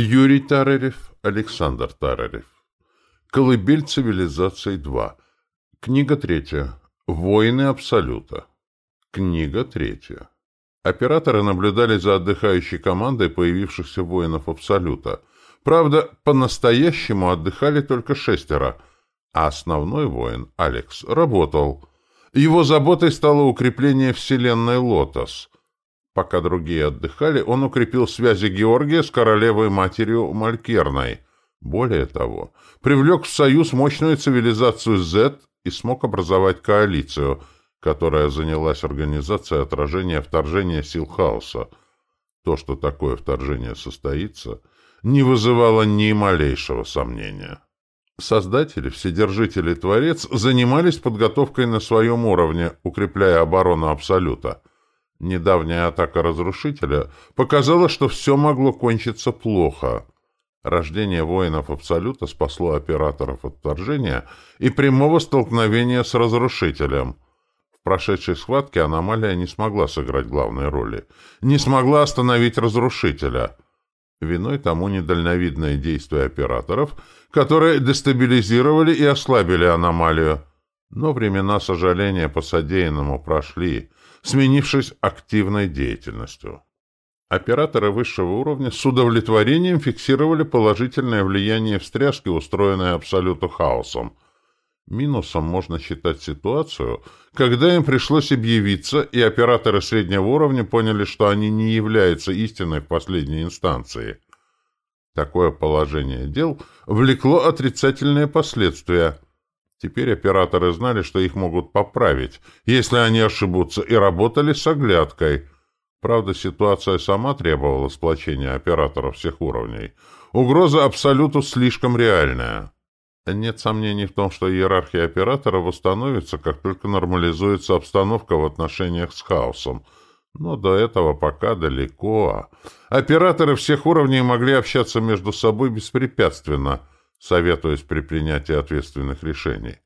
Юрий Тарарев, Александр Тарарев. Колыбель цивилизации 2. Книга третья. Воины Абсолюта. Книга третья. Операторы наблюдали за отдыхающей командой появившихся воинов Абсолюта. Правда, по-настоящему отдыхали только шестеро, а основной воин, Алекс, работал. Его заботой стало укрепление Вселенной Лотос — Пока другие отдыхали, он укрепил связи Георгия с королевой-матерью Малькерной. Более того, привлек в союз мощную цивилизацию Z и смог образовать коалицию, которая занялась организацией отражения вторжения сил хаоса. То, что такое вторжение состоится, не вызывало ни малейшего сомнения. Создатели, Вседержитель и Творец занимались подготовкой на своем уровне, укрепляя оборону Абсолюта – Недавняя атака Разрушителя показала, что все могло кончиться плохо. Рождение воинов Абсолюта спасло операторов от вторжения и прямого столкновения с Разрушителем. В прошедшей схватке аномалия не смогла сыграть главной роли, не смогла остановить Разрушителя. Виной тому недальновидные действия операторов, которые дестабилизировали и ослабили аномалию. Но времена сожаления по содеянному прошли — сменившись активной деятельностью. Операторы высшего уровня с удовлетворением фиксировали положительное влияние встряски, устроенной абсолюту хаосом. Минусом можно считать ситуацию, когда им пришлось объявиться, и операторы среднего уровня поняли, что они не являются истиной в последней инстанции. Такое положение дел влекло отрицательные последствия – Теперь операторы знали, что их могут поправить, если они ошибутся, и работали с оглядкой. Правда, ситуация сама требовала сплочения операторов всех уровней. Угроза абсолюту слишком реальная. Нет сомнений в том, что иерархия операторов восстановится, как только нормализуется обстановка в отношениях с хаосом. Но до этого пока далеко. Операторы всех уровней могли общаться между собой беспрепятственно – советуясь при принятии ответственных решений.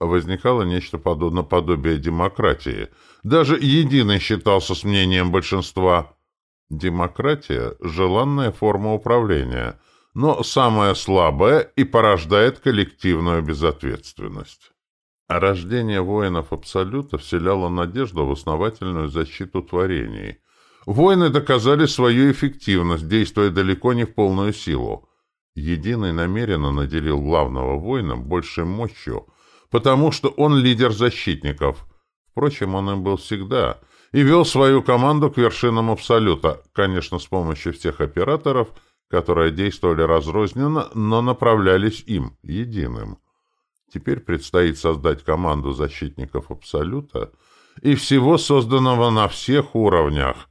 Возникало нечто подобное подобие демократии. Даже единый считался с мнением большинства. Демократия – желанная форма управления, но самая слабая и порождает коллективную безответственность. А рождение воинов Абсолюта вселяло надежду в основательную защиту творений. Воины доказали свою эффективность, действуя далеко не в полную силу. Единый намеренно наделил главного воина большей мощью, потому что он лидер защитников. Впрочем, он им был всегда и вел свою команду к вершинам Абсолюта, конечно, с помощью всех операторов, которые действовали разрозненно, но направлялись им, единым. Теперь предстоит создать команду защитников Абсолюта и всего созданного на всех уровнях.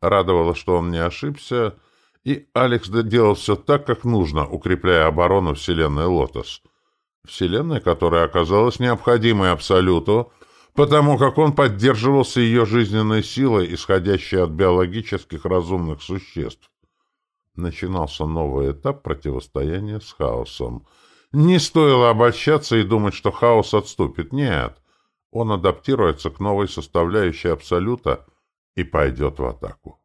Радовало, что он не ошибся, и Алекс делал все так, как нужно, укрепляя оборону Вселенной Лотос. Вселенной, которая оказалась необходимой Абсолюту, потому как он поддерживался ее жизненной силой, исходящей от биологических разумных существ. Начинался новый этап противостояния с хаосом. Не стоило обольщаться и думать, что хаос отступит. Нет, он адаптируется к новой составляющей Абсолюта и пойдет в атаку.